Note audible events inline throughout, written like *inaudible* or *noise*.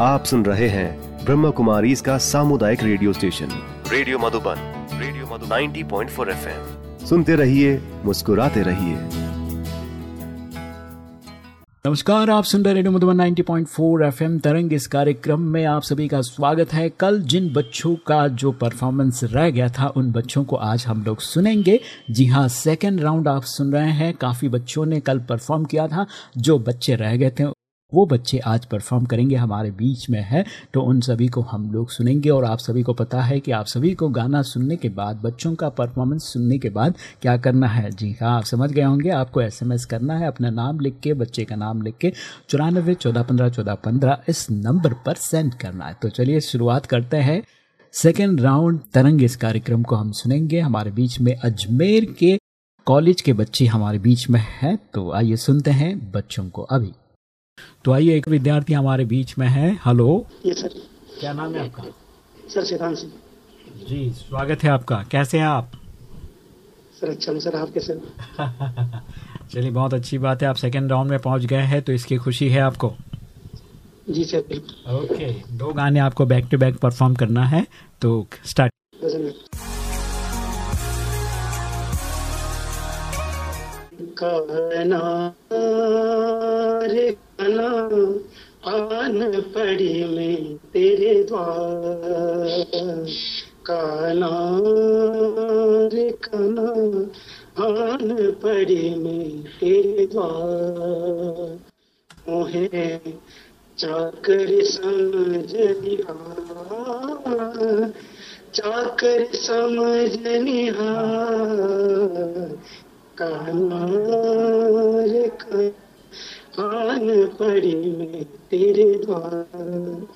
आप सुन रहे हैं ब्रह्म कुमारी इसका सामुदायिक radio station. Radio Madhuban radio Madhu 90.4 FM. सुनते रहिए मुस्कुराते रहिए। नमस्कार आप सुन रहे रेडियो मधुबन 90.4 एफएम। तरंग इस कार्यक्रम में आप सभी का स्वागत है। कल जिन बच्चों का जो परफॉर्मेंस रह गया था उन बच्चों को आज हम लोग सुनेंगे। जी हाँ सेकेंड राउंड आप सुन रहे हैं। काफ़ी बच्चों ने कल परफॉर्म किया था। जो बच्चे रह गए थे वो बच्चे आज परफॉर्म करेंगे, हमारे बीच में है तो उन सभी को हम लोग सुनेंगे और आप सभी को पता है कि आप सभी को गाना सुनने के बाद, बच्चों का परफॉर्मेंस सुनने के बाद क्या करना है। जी हाँ आप समझ गए होंगे, आपको एसएमएस करना है अपना नाम लिख के, बच्चे का नाम लिख के चौरानबे चौदह पंद्रह चौदह पंद्रह इस नंबर पर सेंड करना है। तो चलिए शुरुआत करते हैं। सेकेंड राउंड तरंग इस कार्यक्रम को हम सुनेंगे। हमारे बीच में अजमेर के कॉलेज के बच्चे हमारे बीच में है तो आइए सुनते हैं बच्चों को अभी। तो आइए एक विद्यार्थी हमारे बीच में है। हेलो। सर। क्या नाम है आपका? सर शैतान सिंह। जी स्वागत है आपका। कैसे हैं आप? सर अच्छा हूँ। सर आप कैसे *laughs* चलिए बहुत अच्छी बात है। आप सेकेंड राउंड में पहुँच गए हैं तो इसकी खुशी है आपको। जी सर बिल्कुल। ओके दो गाने आपको बैक टू बैक परफॉर्म करना है तो स्टार्ट कहना रे आन पड़ी में तेरे द्वार। कहना रे आन पड़ी में तेरे द्वार। चाकर समझ चाकर समझ निहार। कानार कान पड़ी में तेरे द्वार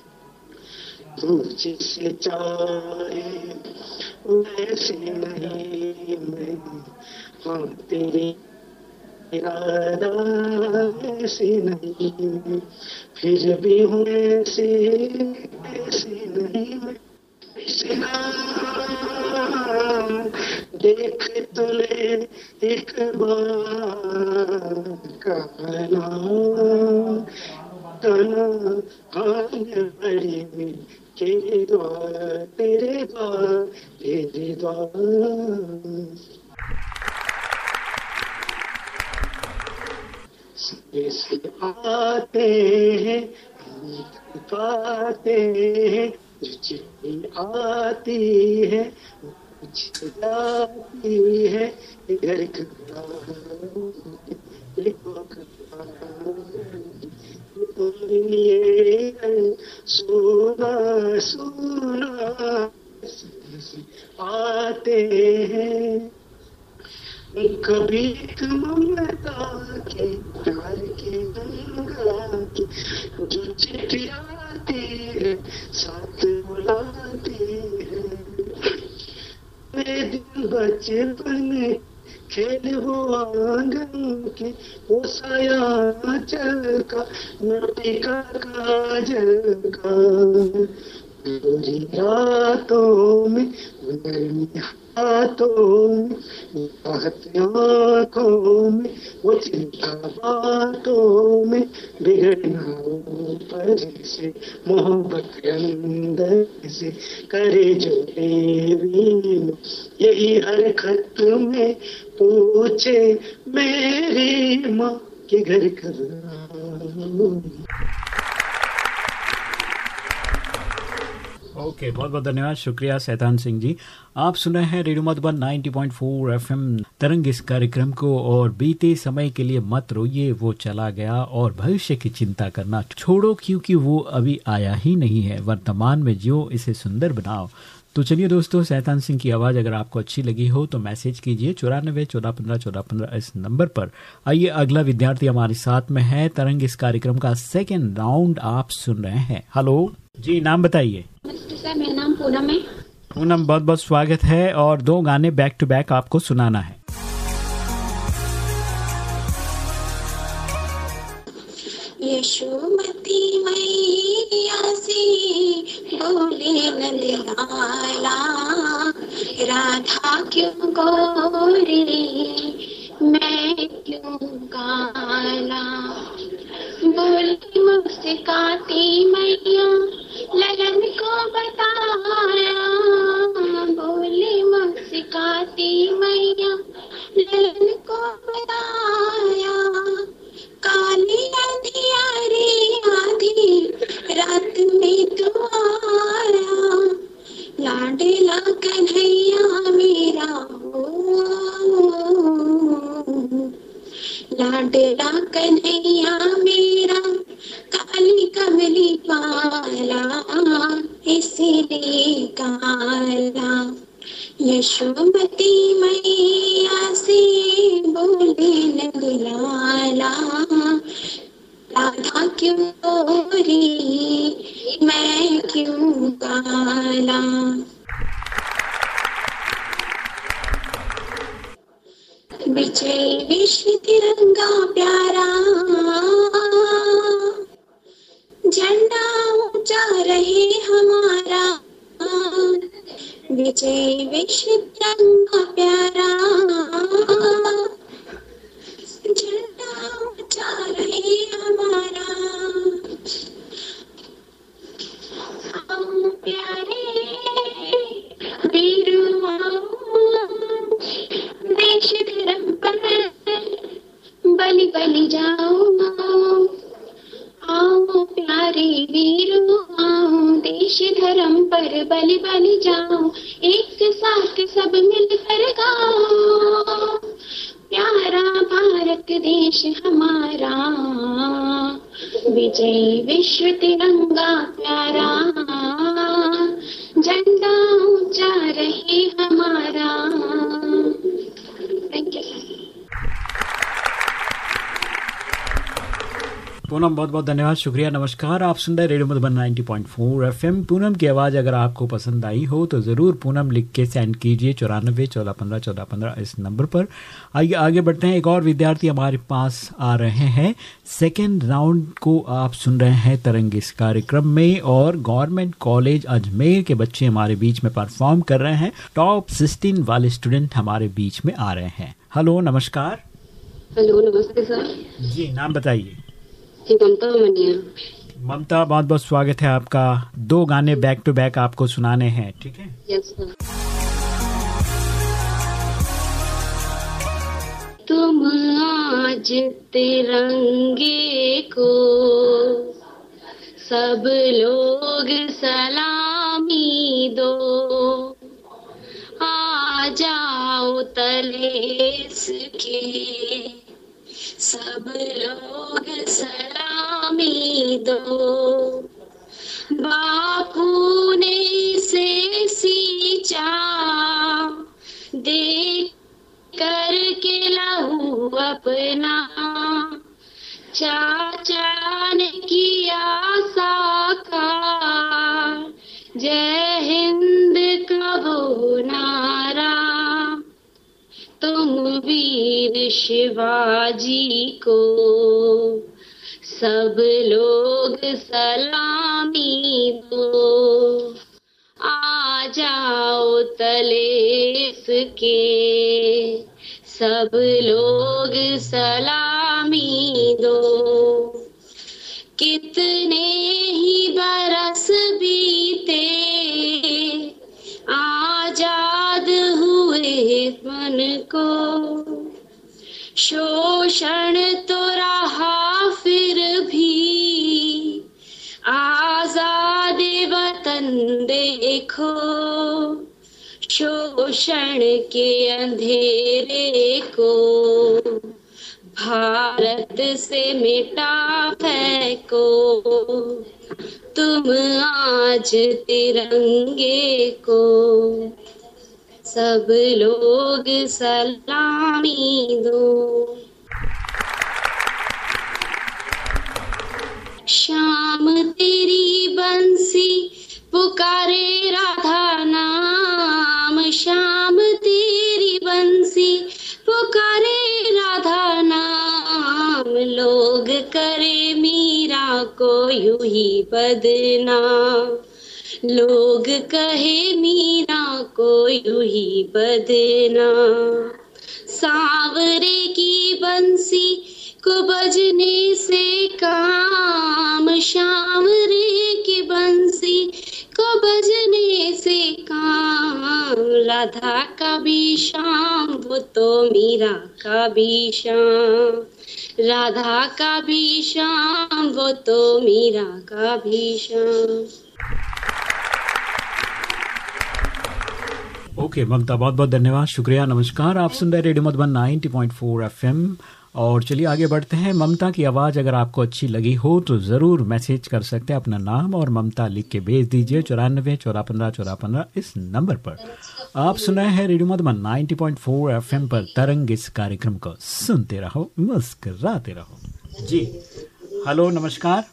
तू जिसे चाहे वैसे नहीं मैं हाँ तेरी इरादा ऐसी नहीं फिर भी हूँ ऐसी ऐसी नहीं मैं देख तुले एक बार तेरे द्वार तेरे द्वार आते हैं पाते हैं जो चिट्ठी आती है जाती है घर सुना सुना आते हैं। कभी ममता के प्यार के गंगा के जो चिट्ठी है, साथ बुलाती है में खेल हो आँगन के वो साया चल का मिट्टी का काजल का रातों में गर्मी हाथों में आँखों में, वो चिंता बातों में बिगड़ना ऊपर से, मोहब्बत के अंदर से करे जो देवी यही हर खत में पूछे, मेरी माँ के घर कब ओके, बहुत बहुत धन्यवाद। शुक्रिया सैतान सिंह जी। आप सुन रहे हैं रेडियो मधुबन 90.4 एफएम। तरंग इस कार्यक्रम को और बीते समय के लिए मत रोइए, वो चला गया और भविष्य की चिंता करना छोड़ो, क्योंकि वो अभी आया ही नहीं है। वर्तमान में जियो इसे सुंदर बनाओ। तो चलिए दोस्तों, सैतान सिंह की आवाज़ अगर आपको अच्छी लगी हो तो मैसेज कीजिए चौरानबे चौदह पंद्रह चौदह पंद्रह इस नंबर पर। आइए, अगला विद्यार्थी हमारे साथ में है। तरंग इस कार्यक्रम का सेकेंड राउंड आप सुन रहे हैं। हेलो। जी नाम बताइए। मेरा नाम पूनम है। पूनम बहुत बहुत स्वागत है और दो गाने बैक टू बैक आपको सुनाना है। यशोमती मैया से बोले नंदलाला राधा क्यों गोरी मैं क्यों काला? बोले मुस्काती मैया लगन को बताया। बोली मुस्काती मैया लगन को बताया। झंडा ऊँचा रहे हमारा। विजय विश्व तिरंगा प्यारा। झंडा ऊँचा रहे हमारा। हम प्यारे देश धर्म पर बलि बलि जाओ। प्यारे वीरो आओ देश धर्म पर बलि बलि जाओ एक साथ सब मिलकर गाओ प्यारा भारत देश हमारा, विजय विश्व तिरंगा प्यारा। झंडा ऊँचा रहे हमारा थैंक यू पूनम बहुत बहुत धन्यवाद शुक्रिया नमस्कार। आप सुन रहे रेडियो मधुबन 90.4 एफएम। पूनम की आवाज़ अगर आपको पसंद आई हो तो ज़रूर पूनम लिख के सेंड कीजिए चौरानबे चौदह पंद्रह चौदह पंद्रह इस नंबर पर। आइए आगे बढ़ते हैं। एक और विद्यार्थी हमारे पास आ रहे हैं। सेकेंड राउंड को आप सुन रहे हैं तरंग इस कार्यक्रम में और गवर्नमेंट कॉलेज अजमेर के बच्चे हमारे बीच में परफॉर्म कर रहे हैं। टॉप सिक्सटीन वाले स्टूडेंट हमारे बीच में आ रहे हैं। हेलो नमस्कार। हेलो नमस्ते सर जी नाम बताइए। ममता बहुत बहुत स्वागत है आपका। दो गाने बैक टू बैक आपको सुनाने हैं ठीक है? यस तुम आज तिरंगे को सब लोग सलामी दो। आ जाओ तले के सब लोग सलामी दो। बापू ने से सींचा देख करके लहू अपना। चाचा ने किया साकार, जय हिंद का वो नारा। तुम वीर शिवाजी को, सब लोग सलामी दो। आ जाओ तलेस के, सब लोग सलामी दो। कितने शोषण तो रहा फिर भी। आज़ाद वतन देखो, शोषण के अंधेरे को। भारत से मिटा फेंको, तुम आज तिरंगे को। सब लोग सलामी दो पुकारे राधा नाम, श्याम तेरी बंसी। पुकारे राधा नाम, लोग करे मीरा को यू ही बदनाम। लोग कहे मीरा को यू ही बदनाम। सांवरे की बंसी को बजने से काम श्याम रे की बंसी बजने से काम राधा का भी शाम वो तो मीरा का भी शाम राधा का भी शाम वो तो मीरा का भी शाम ओके okay, ममता बहुत बहुत धन्यवाद शुक्रिया नमस्कार। आप सुन रहे रेडियो मधुबन 90.4 एफएम। और चलिए आगे बढ़ते हैं। ममता की आवाज़ अगर आपको अच्छी लगी हो तो ज़रूर मैसेज कर सकते हैं अपना नाम और ममता लिख के भेज दीजिए चौरानबे चौरा पंद्रह चौरा पंद्रह इस नंबर पर। आप सुन हैं रेडियो मधुबन 90.4 एफएम पर तरंग इस कार्यक्रम को सुनते रहो मुस्कराते रहो। जी हेलो नमस्कार।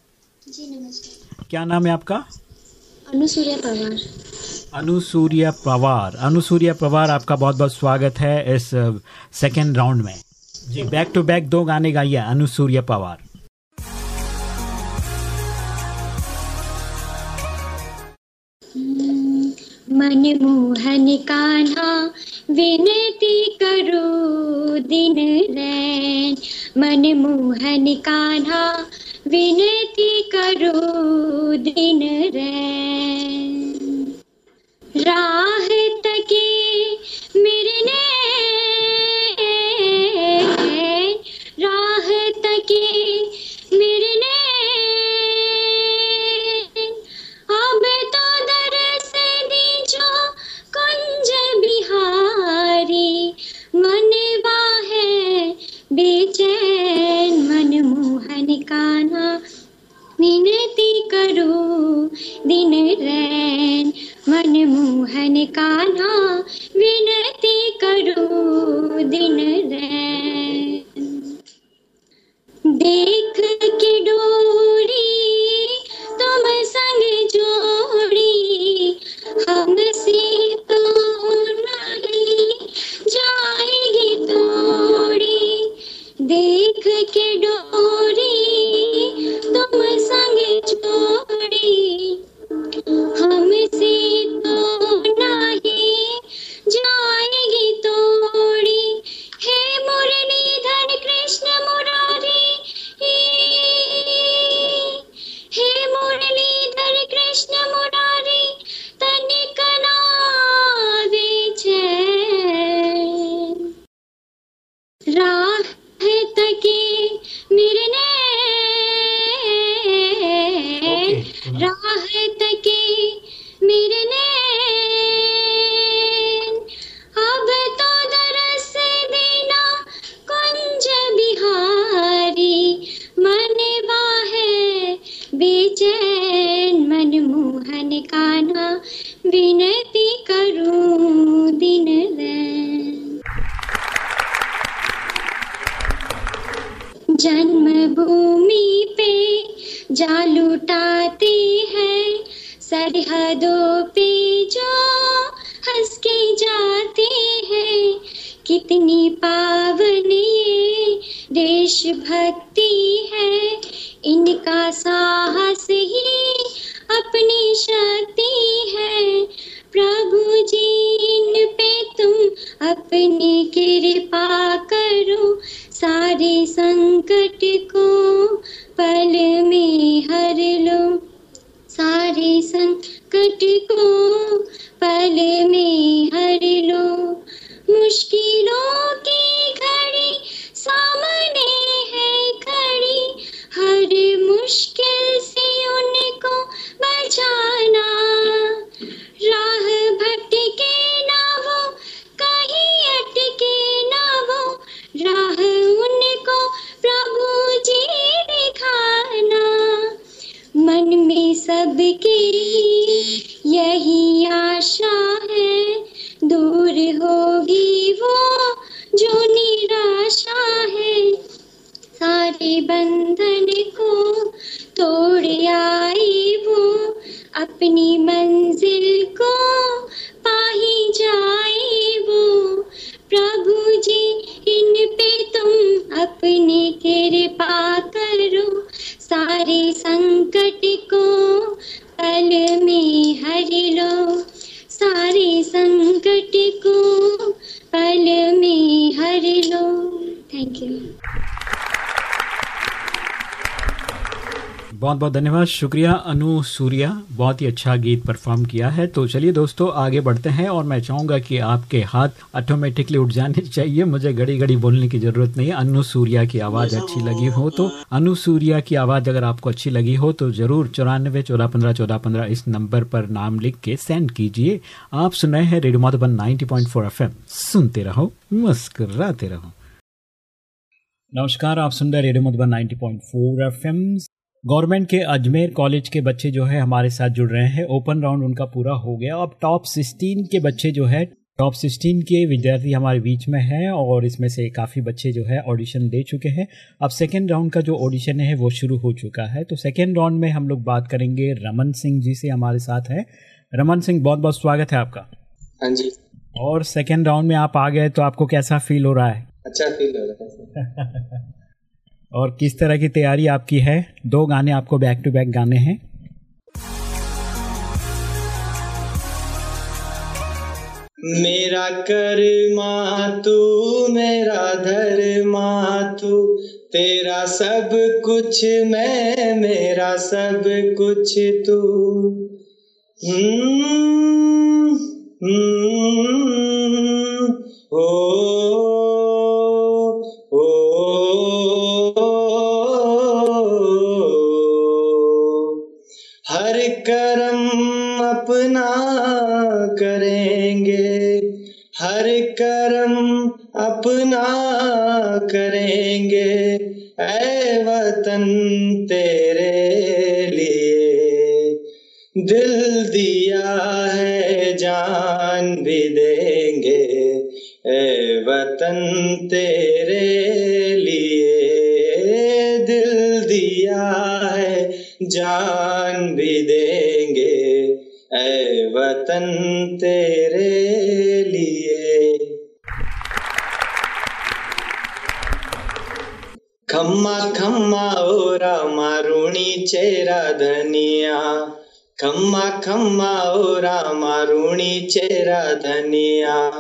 जी नमस्कार। क्या नाम है आपका? अनुसूर्या पवार। अनुसूर्या पवार। अनुसूर्या पवार आपका बहुत बहुत स्वागत है इस सेकेंड राउंड में। जी बैक टू बैक दो गाने गाइए अनुसूर्या पवार। मनमोहन कान्हा, विनती करो दिन रैन। मनमोहन कान्हा, विनती करो दिन रैन। राह संकट को पल में हर लो सारे संकट को पल में सबके यही आशा है। दूर होगी वो जो निराशा है। सारे बंधन को तोड़ आई वो अपनी मंजिल बहुत बहुत धन्यवाद। शुक्रिया अनु सूर्या बहुत ही अच्छा गीत परफॉर्म किया है। तो चलिए दोस्तों आगे बढ़ते हैं और मैं चाहूँगा कि आपके हाथ ऑटोमेटिकली उठ जाने *laughs* चाहिए। मुझे घड़ी घड़ी बोलने की ज़रूरत नहीं। है अनु सूर्या की आवाज़ अच्छी लगी हो तो अनु सूर्या की आवाज़ अगर आपको अच्छी लगी हो तो ज़रूर चौरानवे चौदह पंद्रह चौदह पंद्रह इस नंबर पर नाम लिख के सेंड कीजिए। आप सुन रहे हैं रेडियो माधुबन नाइनटी पॉइंट सुनते रहो मुस्कराते रहो। नमस्कार आप सुन रहे रेडियो मधुबन 90.4 एफएम गवर्नमेंट के अजमेर कॉलेज के बच्चे जो है हमारे साथ जुड़ रहे हैं। ओपन राउंड उनका पूरा हो गया। अब टॉप 16 के बच्चे जो है टॉप 16 के विद्यार्थी हमारे बीच में हैं और इसमें से काफ़ी बच्चे जो है ऑडिशन दे चुके हैं। अब सेकेंड राउंड का जो ऑडिशन है वो शुरू हो चुका है। तो सेकेंड राउंड में हम लोग बात करेंगे रमन सिंह जी से हमारे साथ है। रमन सिंह बहुत बहुत स्वागत है आपका। हाँ जी। और सेकेंड राउंड में आप आ गए तो आपको कैसा फील हो रहा है? अच्छा फील हो रहा है। *laughs* और किस तरह की तैयारी आपकी है? दो गाने आपको बैक टू बैक गाने हैं। मेरा कर्मा तू, मेरा धर्मा तू, तेरा सब कुछ मैं, मेरा सब कुछ तू। हम्म हम्म ओ ऐ वतन तेरे लिए। दिल दिया है, जान भी देंगे। ऐ वतन तेरे लिए। दिल दिया है, जान भी देंगे। ऐ वतन तेरे लिए। खम्मा खम्मा ओ रामा, रूणी चेरा धनिया। खम्मा खम्मा ओ रामा, रूणी चेरा धनिया।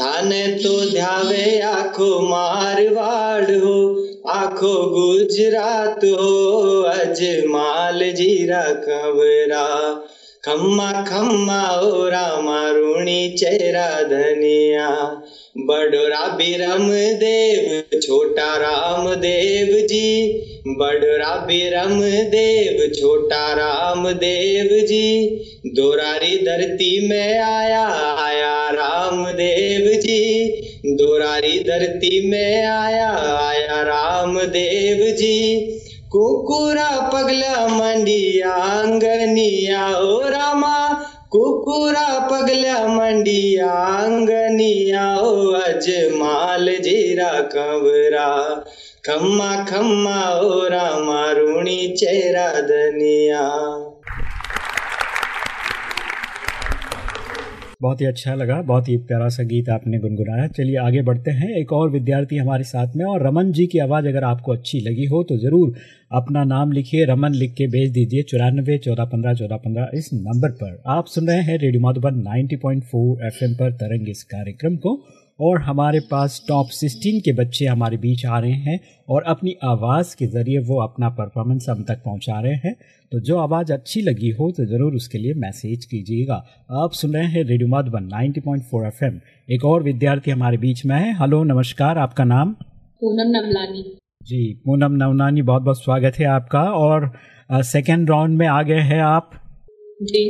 थाने तो ध्यावे, आखो मारवाड़ हो, आखो गुजरात हो अजमाल जीरा कवरा खम्मा खम्मा ओ रामा बड़ोरा बिरम देव, छोटा राम देव जी। बड़ोरा बिरम देव, छोटा राम देव जी। दोरारी धरती में आया आया राम देव जी। दोरारी धरती में आया आया राम देव जी। कुकुरा पगला मंडिया अंगनिया ओ रामा। कुकुरा पगला मंडिया अंगनिया ओ अजमाल जीरा कवरा. खम्मा खम्मा ओ रामा, रूणी चेहरा दनिया बहुत ही अच्छा लगा, बहुत ही प्यारा सा गीत आपने गुनगुनाया। चलिए आगे बढ़ते हैं। एक और विद्यार्थी हमारे साथ में और रमन जी की आवाज़ अगर आपको अच्छी लगी हो तो ज़रूर अपना नाम लिखिए, रमन लिख के भेज दीजिए चौरानबे चौदह पंद्रह चौदह पंद्रह इस नंबर पर। आप सुन रहे हैं रेडियो माधुबन 90.4 एफएम पर तरंग इस कार्यक्रम को। और हमारे पास टॉप सिक्सटीन के बच्चे हमारे बीच आ रहे हैं और अपनी आवाज़ के ज़रिए वो अपना परफॉर्मेंस हम तक पहुँचा रहे हैं। तो जो आवाज़ अच्छी लगी हो तो ज़रूर उसके लिए मैसेज कीजिएगा। आप सुन रहे हैं रेडियो माधुबन 90.4 एफएम। एक और विद्यार्थी हमारे बीच में है। हेलो नमस्कार आपका नाम? पूनम नवलानी जी पूनम नवलानी बहुत बहुत स्वागत है आपका। और सेकेंड राउंड में आ गए हैं आप? जी।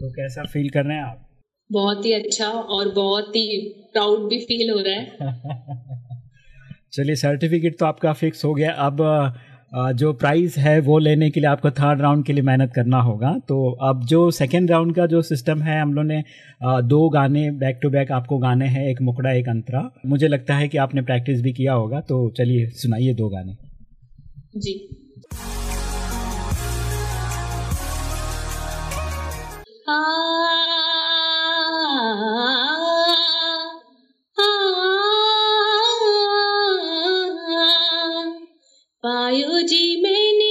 तो कैसा फील कर रहे हैं आप? बहुत ही अच्छा और बहुत ही प्राउड भी फील हो रहा है। *laughs* चलिए सर्टिफिकेट तो आपका फिक्स हो गया। अब जो प्राइस है वो लेने के लिए आपको थर्ड राउंड के लिए मेहनत करना होगा। तो अब जो सेकेंड राउंड का जो सिस्टम है हम लोग ने दो गाने बैक टू बैक आपको गाने हैं एक मुकड़ा एक अंतरा। मुझे लगता है कि आपने प्रैक्टिस भी किया होगा तो चलिए सुनाइए दो गाने। जी। आ पायो जी मैंने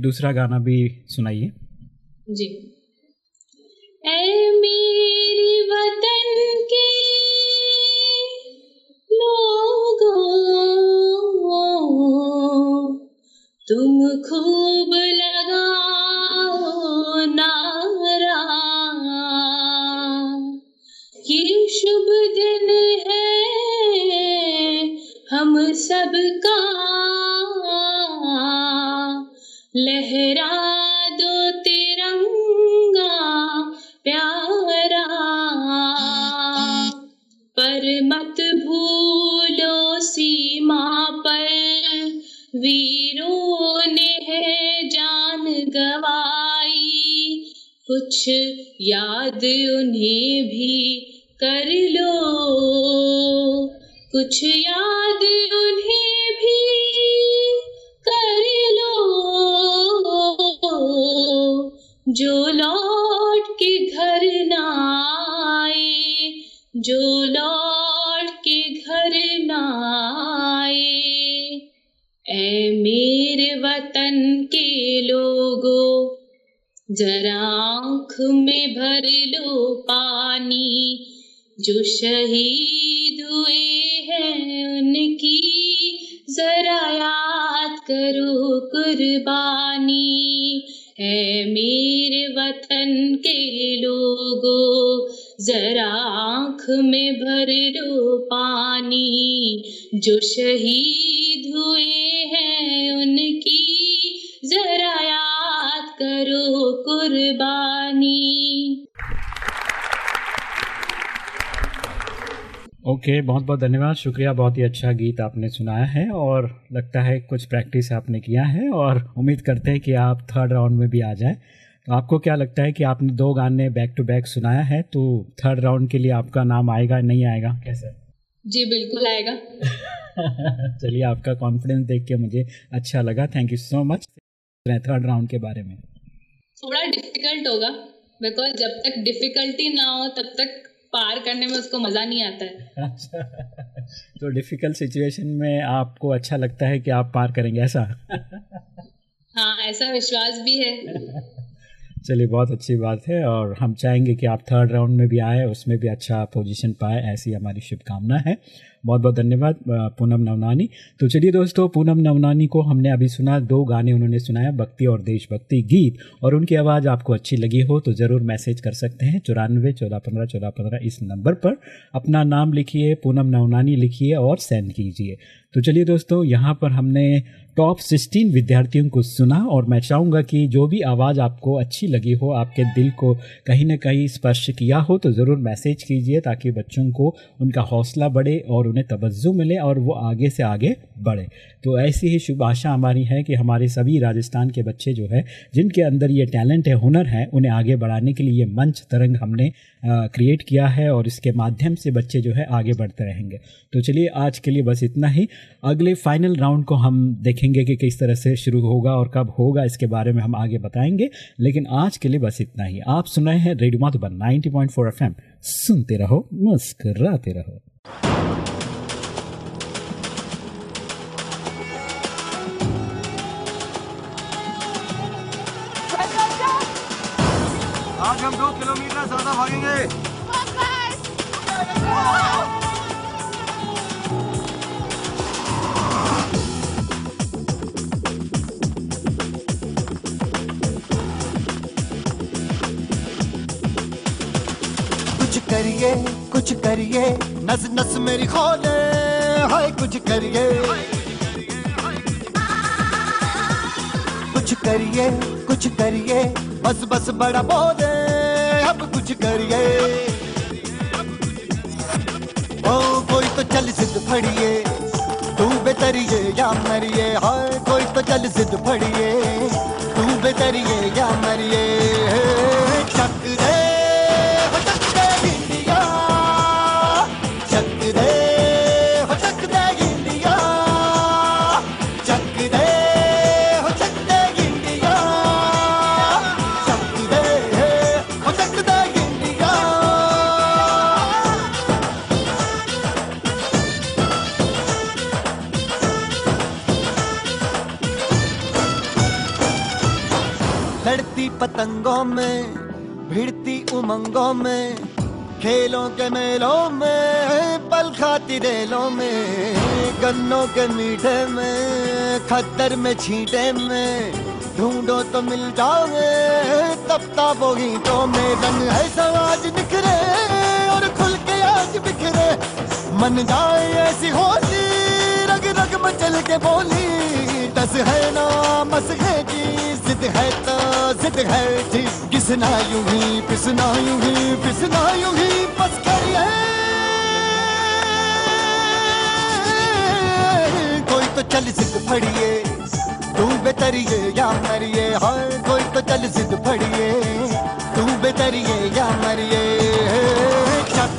दूसरा गाना भी सुनाइए। जी। वतन के लोगों, तुम खूब लगाओ नारा। ये शुभ दिन है, हम सबका कुछ याद उन्हें भी कर लो। कुछ याद उन्हें भी कर लो। जो लौट के घर ना आए, जो लौट के घर ना आए। ऐ मेरे वतन के लोगो जरा आँख में भर लो पानी, जो शहीद हुए हैं उनकी, जरा याद करो कुर्बानी। है मेरे वतन के लोगो, जरा आँख में भर लो पानी, जो शहीद हुए कुर्बानी। ओके okay, बहुत बहुत धन्यवाद। शुक्रिया बहुत ही अच्छा गीत आपने सुनाया है और लगता है कुछ प्रैक्टिस आपने किया है और उम्मीद करते हैं कि आप थर्ड राउंड में भी आ जाए। तो आपको क्या लगता है कि आपने दो गाने बैक टू बैक सुनाया है? तो थर्ड राउंड के लिए आपका नाम आएगा नहीं आएगा? कैसे जी बिल्कुल आएगा। *laughs* चलिए आपका कॉन्फिडेंस देख के मुझे अच्छा लगा। Thank you so much third round के बारे में। थोड़ा डिफ़िकल्ट होगा बिकॉज़ जब तक डिफिकल्टी ना हो तब तक पार करने में उसको मज़ा नहीं आता है। अच्छा। तो डिफ़िकल्ट सिचुएशन में आपको अच्छा लगता है कि आप पार करेंगे ऐसा? हाँ ऐसा विश्वास भी है। चलिए बहुत अच्छी बात है और हम चाहेंगे कि आप थर्ड राउंड में भी आए उसमें भी अच्छा पोजीशन पाए ऐसी हमारी शुभकामना है। बहुत बहुत धन्यवाद पूनम नवनानी। तो चलिए दोस्तों, पूनम नवनानी को हमने अभी सुना, दो गाने उन्होंने सुनाया, भक्ति और देशभक्ति गीत, और उनकी आवाज़ आपको अच्छी लगी हो तो ज़रूर मैसेज कर सकते हैं, चौरानवे, चौदह पंद्रह चौदह पंद्रह इस नंबर पर। अपना नाम लिखिए, पूनम नवनानी लिखिए और सेंड कीजिए। तो चलिए दोस्तों, यहाँ पर हमने टॉप सिक्सटीन विद्यार्थियों को सुना और मैं चाहूँगा कि जो भी आवाज़ आपको अच्छी लगी हो, आपके दिल को कहीं ना कहीं स्पर्श किया हो तो ज़रूर मैसेज कीजिए ताकि बच्चों को उनका हौसला बढ़े और उन्हें तवज्जो मिले और वो आगे से आगे बढ़े। तो ऐसी ही शुभ आशा हमारी है कि हमारे सभी राजस्थान के बच्चे जो है, जिनके अंदर ये टैलेंट है, हुनर है, उन्हें आगे बढ़ाने के लिए ये मंच तरंग हमने क्रिएट किया है और इसके माध्यम से बच्चे जो है आगे बढ़ते रहेंगे। तो चलिए आज के लिए बस इतना ही। अगले फाइनल राउंड को हम देखेंगे कि किस तरह से शुरू होगा और कब होगा इसके बारे में हम आगे बताएँगे। लेकिन आज के लिए बस इतना ही। आप सुन रहे हैं रेडियो माधुबन 90.4 एफएम। सुनते रहो मुस्कराते रहो। आज हम दो किलोमीटर ज़्यादा भागेंगे। करिए, कुछ करिए। नस नस मेरी खोले, हाय, कुछ करिए। कुछ करिए कुछ करिए। बस बस बड़ा बोले, अब कुछ करिए। ओ, कोई तो चल सिद्ध फड़िए, तू बेतरिए या मरिए। हाय, कोई तो चल सिद्ध फड़िए, तू बेतरिए या मरिए। उमंगों में, खेलों के मेलों में, पल खाती रेलों में, गन्नों के मीठे में, खद्दर में छींटे में, ढूंढो तो मिल जाओगे तब ताबो गीतों में, रंग है समाज निखरे और खुल के आज बिखरे, मन जाए ऐसी होली रग रग मचल के बोली दस है ना, मस है जी, जिद है तो जिद है जी। किसना यूँ ही, पिसना यूँ ही, पिसना यूँ ही, बस करिए कोई तो चल जिद फड़िए, तू बेतरिए या मरिए, हाय, कोई तो चल जिद फड़िए, तू बेतरिए या मरिए। चक